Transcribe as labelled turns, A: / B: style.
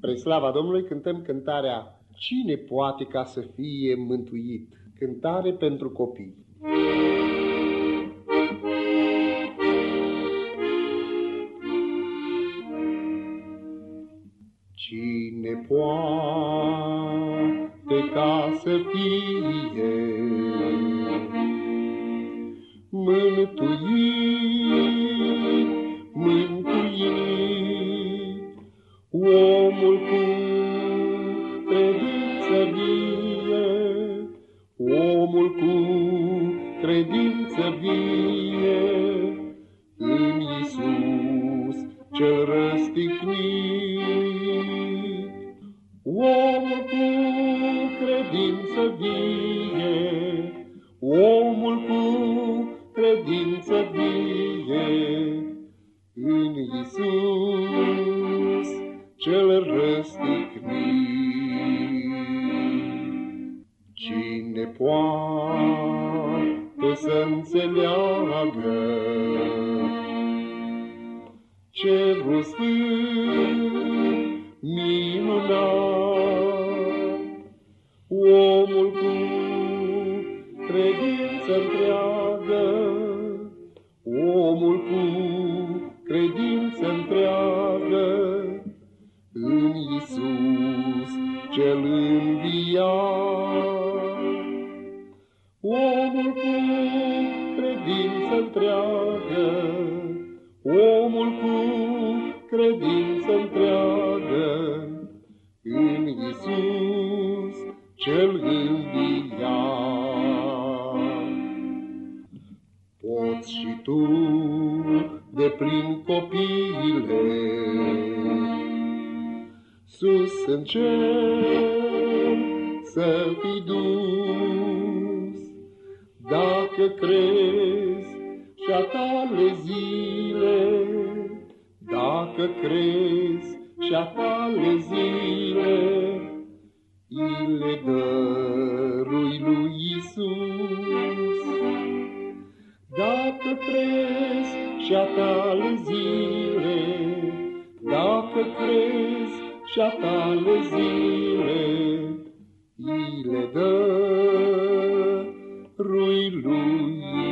A: Spre slava Domnului cântăm cântarea Cine poate ca să fie mântuit? Cântare pentru copii. Cine poate ca să fie mântuit, vie, omul cu credință vie, în Iisus cel răstignit. Omul cu credință vie, omul cu credință vie, în Iisus cel răstignit. Poate să înțeleagă cerul sfânt minunat, omul cu credință întreagă, omul cu credință întreagă, în Iisus cel înviat. Omul cu credință întreagă, omul cu credință întreagă, în Iisus cel înviat. Poți și tu de prin copiile sus în cer să fii dus, dacă crezi și-a tale zile, dacă crezi și-a tale zile, le dărui lui Isus. Dacă crezi și-a tale zile, dacă crezi și-a tale zile, le dă rui lui.